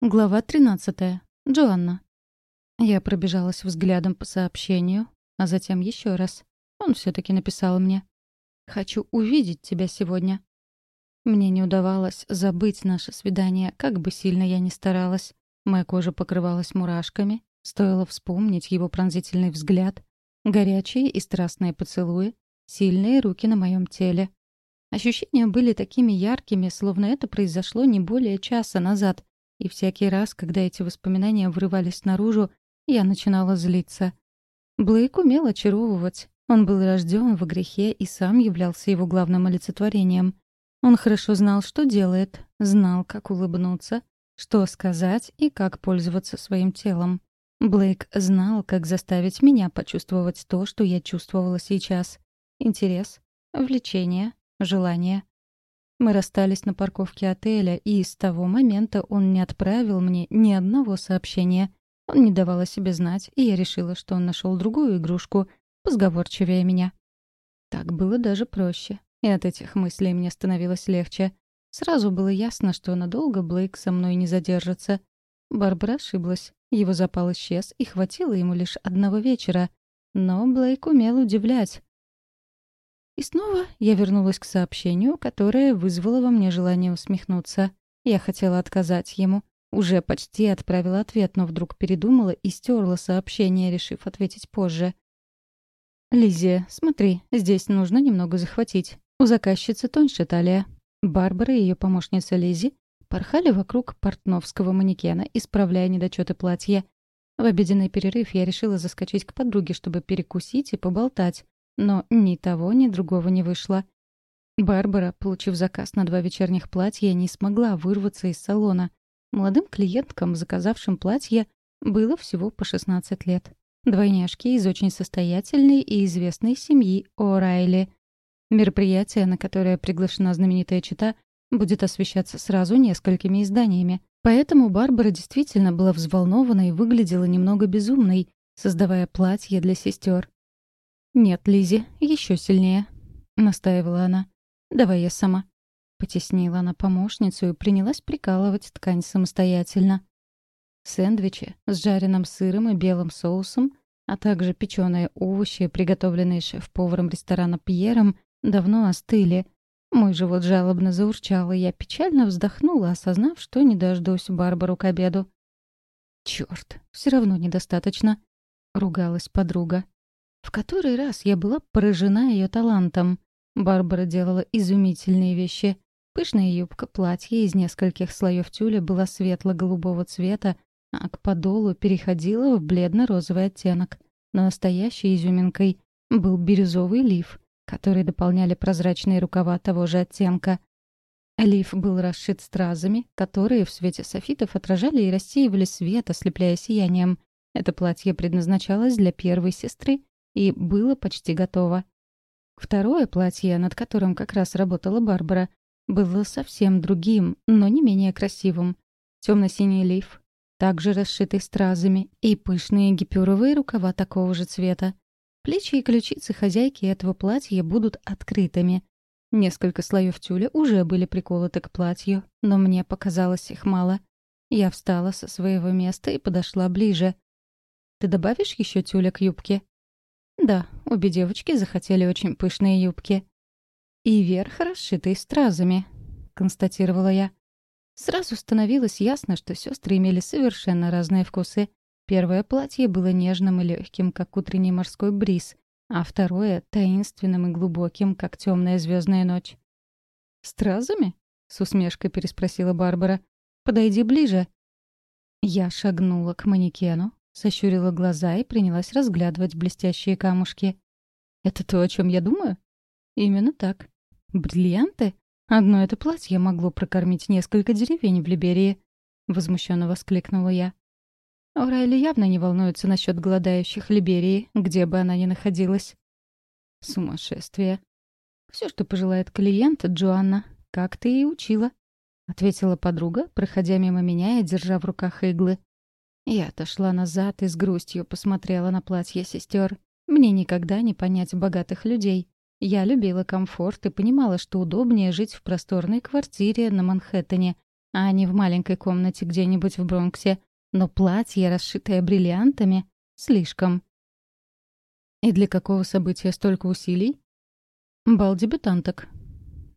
Глава 13. Джоанна. Я пробежалась взглядом по сообщению, а затем еще раз. Он все таки написал мне. «Хочу увидеть тебя сегодня». Мне не удавалось забыть наше свидание, как бы сильно я ни старалась. Моя кожа покрывалась мурашками, стоило вспомнить его пронзительный взгляд, горячие и страстные поцелуи, сильные руки на моем теле. Ощущения были такими яркими, словно это произошло не более часа назад, и всякий раз, когда эти воспоминания врывались наружу, я начинала злиться. Блейк умел очаровывать. Он был рожден в грехе и сам являлся его главным олицетворением. Он хорошо знал, что делает, знал, как улыбнуться, что сказать и как пользоваться своим телом. Блейк знал, как заставить меня почувствовать то, что я чувствовала сейчас. Интерес, влечение, желание. Мы расстались на парковке отеля, и с того момента он не отправил мне ни одного сообщения. Он не давал о себе знать, и я решила, что он нашел другую игрушку, позговорчивее меня. Так было даже проще, и от этих мыслей мне становилось легче. Сразу было ясно, что надолго Блейк со мной не задержится. Барбара ошиблась. Его запал исчез, и хватило ему лишь одного вечера. Но Блейк умел удивлять. И снова я вернулась к сообщению, которое вызвало во мне желание усмехнуться. Я хотела отказать ему. Уже почти отправила ответ, но вдруг передумала и стерла сообщение, решив ответить позже. «Лизия, смотри, здесь нужно немного захватить. У заказчицы тоньше талия». Барбара и ее помощница Лизи порхали вокруг портновского манекена, исправляя недочеты платья. В обеденный перерыв я решила заскочить к подруге, чтобы перекусить и поболтать. Но ни того, ни другого не вышло. Барбара, получив заказ на два вечерних платья, не смогла вырваться из салона. Молодым клиенткам, заказавшим платье, было всего по 16 лет. Двойняшки из очень состоятельной и известной семьи О'Райли. Мероприятие, на которое приглашена знаменитая чита, будет освещаться сразу несколькими изданиями. Поэтому Барбара действительно была взволнована и выглядела немного безумной, создавая платье для сестер. «Нет, Лизи, еще сильнее», — настаивала она. «Давай я сама». Потеснила она помощницу и принялась прикалывать ткань самостоятельно. Сэндвичи с жареным сыром и белым соусом, а также печеные овощи, приготовленные шеф-поваром ресторана Пьером, давно остыли. Мой живот жалобно заурчал, и я печально вздохнула, осознав, что не дождусь Барбару к обеду. «Чёрт, все равно недостаточно», — ругалась подруга. В который раз я была поражена ее талантом. Барбара делала изумительные вещи. Пышная юбка, платье из нескольких слоев тюля была светло-голубого цвета, а к подолу переходила в бледно-розовый оттенок. Но настоящей изюминкой был бирюзовый лиф, который дополняли прозрачные рукава того же оттенка. Лиф был расшит стразами, которые в свете софитов отражали и рассеивали свет, ослепляя сиянием. Это платье предназначалось для первой сестры, и было почти готово. Второе платье, над которым как раз работала Барбара, было совсем другим, но не менее красивым. Темно-синий лиф, также расшитый стразами, и пышные гипюровые рукава такого же цвета. Плечи и ключицы хозяйки этого платья будут открытыми. Несколько слоев тюля уже были приколоты к платью, но мне показалось их мало. Я встала со своего места и подошла ближе. «Ты добавишь еще тюля к юбке?» Да, обе девочки захотели очень пышные юбки. «И верх расшитый стразами», — констатировала я. Сразу становилось ясно, что сестры имели совершенно разные вкусы. Первое платье было нежным и легким, как утренний морской бриз, а второе — таинственным и глубоким, как темная звездная ночь. «Стразами?» — с усмешкой переспросила Барбара. «Подойди ближе». Я шагнула к манекену, Сощурила глаза и принялась разглядывать блестящие камушки. «Это то, о чем я думаю?» «Именно так. Бриллианты? Одно это платье могло прокормить несколько деревень в Либерии», — возмущенно воскликнула я. Орайли явно не волнуется насчет голодающих Либерии, где бы она ни находилась. Сумасшествие. Все, что пожелает клиент, Джоанна, как ты и учила, — ответила подруга, проходя мимо меня и держа в руках иглы. Я отошла назад и с грустью посмотрела на платье сестер. Мне никогда не понять богатых людей. Я любила комфорт и понимала, что удобнее жить в просторной квартире на Манхэттене, а не в маленькой комнате где-нибудь в Бронксе. Но платье, расшитое бриллиантами, слишком. И для какого события столько усилий? Бал дебютанток.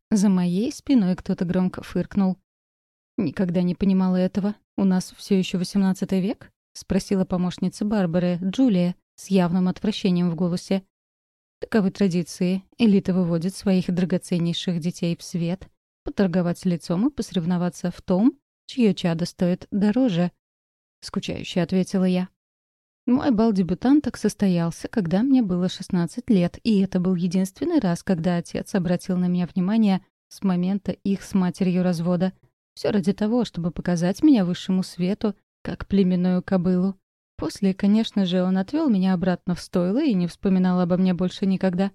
За моей спиной кто-то громко фыркнул. Никогда не понимала этого. У нас все еще XVIII век? спросила помощница Барбары, Джулия, с явным отвращением в голосе. Таковы традиции. Элита выводит своих драгоценнейших детей в свет, поторговать лицом и посоревноваться в том, чье чадо стоит дороже. Скучающе ответила я. Мой бал дебютанток состоялся, когда мне было 16 лет, и это был единственный раз, когда отец обратил на меня внимание с момента их с матерью развода. Все ради того, чтобы показать меня высшему свету, как племенную кобылу. После, конечно же, он отвел меня обратно в стойло и не вспоминал обо мне больше никогда.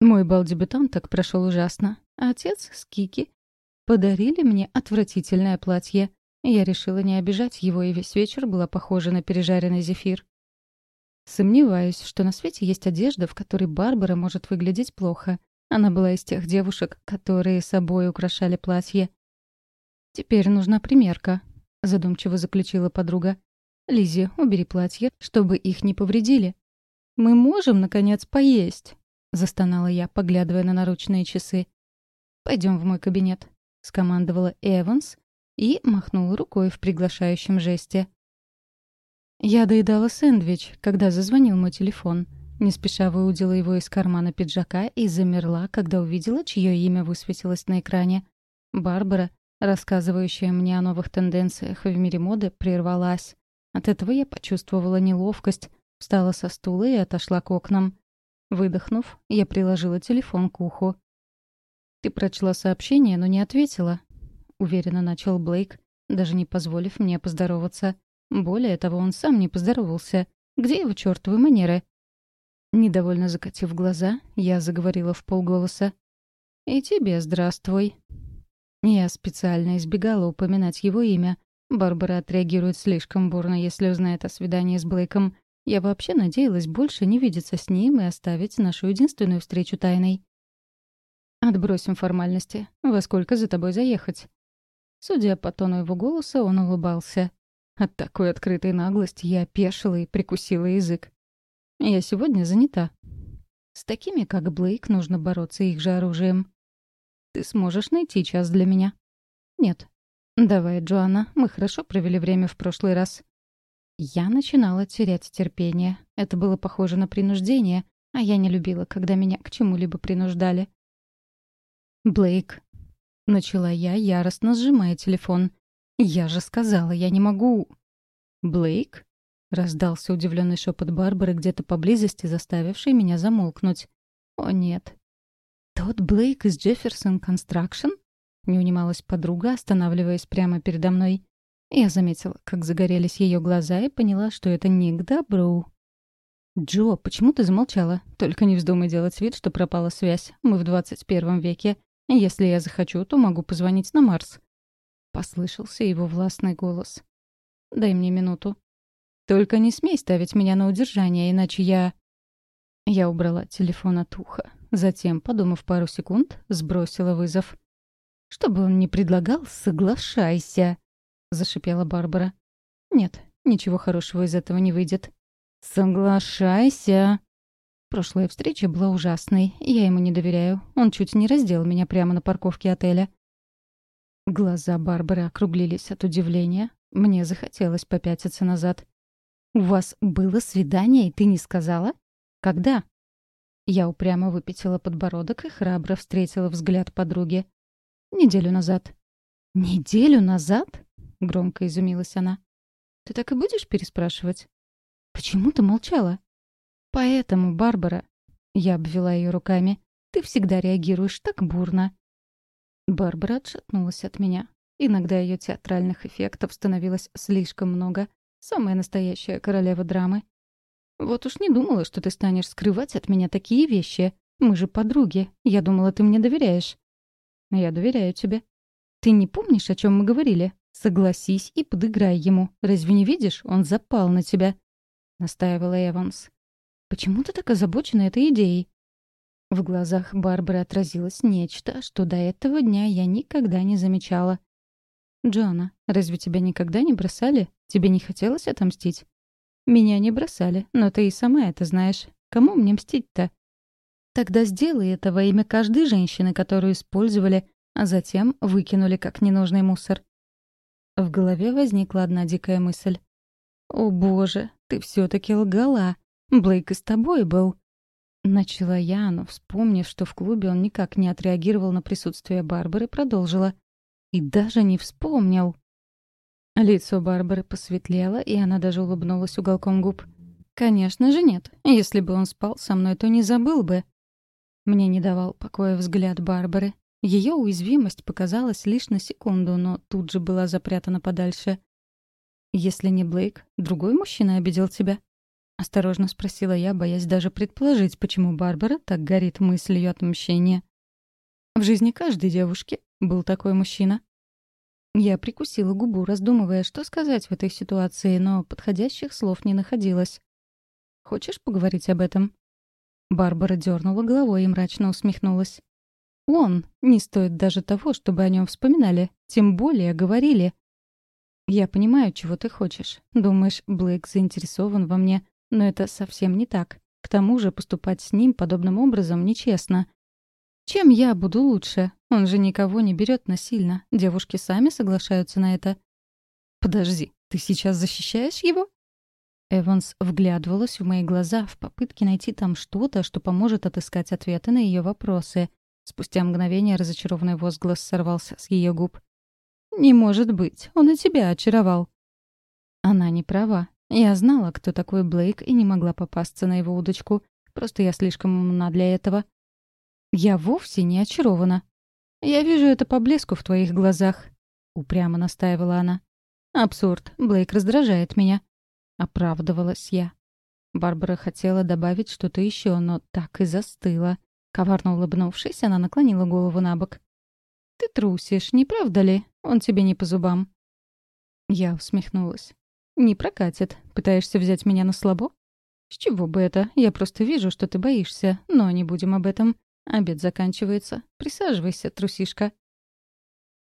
Мой бал дебютанток прошел ужасно. Отец с Кики подарили мне отвратительное платье. Я решила не обижать его, и весь вечер была похожа на пережаренный зефир. Сомневаюсь, что на свете есть одежда, в которой Барбара может выглядеть плохо. Она была из тех девушек, которые собой украшали платье. «Теперь нужна примерка», — задумчиво заключила подруга. Лизи, убери платье, чтобы их не повредили. Мы можем, наконец, поесть, застонала я, поглядывая на наручные часы. Пойдем в мой кабинет, скомандовала Эванс и махнула рукой в приглашающем жесте. Я доедала сэндвич, когда зазвонил мой телефон. Не спеша выудила его из кармана пиджака и замерла, когда увидела, чье имя высветилось на экране. Барбара, рассказывающая мне о новых тенденциях в мире моды, прервалась. От этого я почувствовала неловкость, встала со стула и отошла к окнам. Выдохнув, я приложила телефон к уху. «Ты прочла сообщение, но не ответила», — уверенно начал Блейк, даже не позволив мне поздороваться. Более того, он сам не поздоровался. Где его чертовы манеры? Недовольно закатив глаза, я заговорила в полголоса. «И тебе здравствуй». Я специально избегала упоминать его имя, Барбара отреагирует слишком бурно, если узнает о свидании с Блейком. Я вообще надеялась больше не видеться с ним и оставить нашу единственную встречу тайной. «Отбросим формальности. Во сколько за тобой заехать?» Судя по тону его голоса, он улыбался. От такой открытой наглости я опешила и прикусила язык. «Я сегодня занята. С такими, как Блейк, нужно бороться их же оружием. Ты сможешь найти час для меня?» «Нет, «Давай, Джоанна, мы хорошо провели время в прошлый раз». Я начинала терять терпение. Это было похоже на принуждение, а я не любила, когда меня к чему-либо принуждали. «Блейк», — начала я, яростно сжимая телефон. «Я же сказала, я не могу...» «Блейк?» — раздался удивленный шепот Барбары где-то поблизости, заставивший меня замолкнуть. «О, нет». «Тот Блейк из Джефферсон Констракшн?» Не унималась подруга, останавливаясь прямо передо мной. Я заметила, как загорелись ее глаза и поняла, что это не к добру. «Джо, почему ты замолчала? Только не вздумай делать вид, что пропала связь. Мы в двадцать первом веке. Если я захочу, то могу позвонить на Марс». Послышался его властный голос. «Дай мне минуту». «Только не смей ставить меня на удержание, иначе я...» Я убрала телефон от уха. Затем, подумав пару секунд, сбросила вызов. «Что бы он ни предлагал, соглашайся», — зашипела Барбара. «Нет, ничего хорошего из этого не выйдет». «Соглашайся!» Прошлая встреча была ужасной, я ему не доверяю. Он чуть не раздел меня прямо на парковке отеля. Глаза Барбары округлились от удивления. Мне захотелось попятиться назад. «У вас было свидание, и ты не сказала? Когда?» Я упрямо выпятила подбородок и храбро встретила взгляд подруги. Неделю назад». «Неделю назад?» — громко изумилась она. «Ты так и будешь переспрашивать?» «Почему ты молчала?» «Поэтому, Барбара...» — я обвела ее руками. «Ты всегда реагируешь так бурно». Барбара отшатнулась от меня. Иногда ее театральных эффектов становилось слишком много. Самая настоящая королева драмы. «Вот уж не думала, что ты станешь скрывать от меня такие вещи. Мы же подруги. Я думала, ты мне доверяешь». Я доверяю тебе. Ты не помнишь, о чем мы говорили? Согласись и подыграй ему. Разве не видишь? Он запал на тебя. Настаивала Эванс. Почему ты так озабочена этой идеей? В глазах Барбары отразилось нечто, что до этого дня я никогда не замечала. Джона, разве тебя никогда не бросали? Тебе не хотелось отомстить?» «Меня не бросали, но ты и сама это знаешь. Кому мне мстить-то?» «Тогда сделай это во имя каждой женщины, которую использовали, а затем выкинули как ненужный мусор». В голове возникла одна дикая мысль. «О боже, ты все таки лгала. Блейк и с тобой был». Начала я, но, вспомнив, что в клубе он никак не отреагировал на присутствие Барбары, продолжила. И даже не вспомнил. Лицо Барбары посветлело, и она даже улыбнулась уголком губ. «Конечно же нет. Если бы он спал со мной, то не забыл бы». Мне не давал покоя взгляд Барбары. Ее уязвимость показалась лишь на секунду, но тут же была запрятана подальше. «Если не Блейк, другой мужчина обидел тебя?» — осторожно спросила я, боясь даже предположить, почему Барбара так горит мыслью отмщения. «В жизни каждой девушки был такой мужчина». Я прикусила губу, раздумывая, что сказать в этой ситуации, но подходящих слов не находилось. «Хочешь поговорить об этом?» Барбара дернула головой и мрачно усмехнулась. Он не стоит даже того, чтобы о нем вспоминали, тем более говорили. Я понимаю, чего ты хочешь. Думаешь, Блейк заинтересован во мне, но это совсем не так. К тому же поступать с ним подобным образом нечестно. Чем я буду лучше? Он же никого не берет насильно. Девушки сами соглашаются на это. Подожди, ты сейчас защищаешь его? Эванс вглядывалась в мои глаза в попытке найти там что-то, что поможет отыскать ответы на ее вопросы — Спустя мгновение разочарованный возглас сорвался с ее губ. «Не может быть, он и тебя очаровал». Она не права. Я знала, кто такой Блейк, и не могла попасться на его удочку. Просто я слишком умна для этого. Я вовсе не очарована. Я вижу это по блеску в твоих глазах. Упрямо настаивала она. Абсурд. Блейк раздражает меня. Оправдывалась я. Барбара хотела добавить что-то еще, но так и застыла. Коварно улыбнувшись, она наклонила голову на бок. «Ты трусишь, не правда ли? Он тебе не по зубам». Я усмехнулась. «Не прокатит. Пытаешься взять меня на слабо?» «С чего бы это? Я просто вижу, что ты боишься. Но не будем об этом. Обед заканчивается. Присаживайся, трусишка».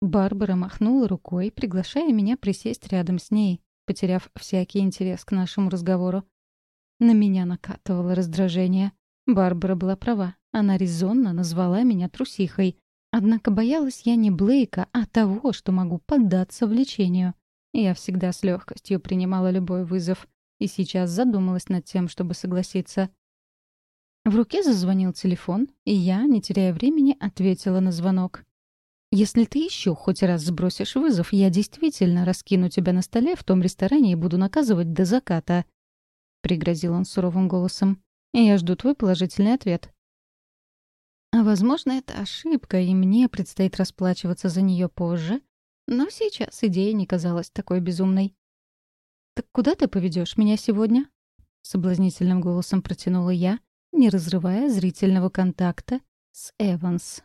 Барбара махнула рукой, приглашая меня присесть рядом с ней, потеряв всякий интерес к нашему разговору. На меня накатывало раздражение. Барбара была права. Она резонно назвала меня трусихой. Однако боялась я не Блейка, а того, что могу поддаться влечению. Я всегда с легкостью принимала любой вызов. И сейчас задумалась над тем, чтобы согласиться. В руке зазвонил телефон, и я, не теряя времени, ответила на звонок. «Если ты еще хоть раз сбросишь вызов, я действительно раскину тебя на столе в том ресторане и буду наказывать до заката», — пригрозил он суровым голосом. «Я жду твой положительный ответ». А возможно, это ошибка, и мне предстоит расплачиваться за нее позже. Но сейчас идея не казалась такой безумной. «Так куда ты поведешь меня сегодня?» — соблазнительным голосом протянула я, не разрывая зрительного контакта с Эванс.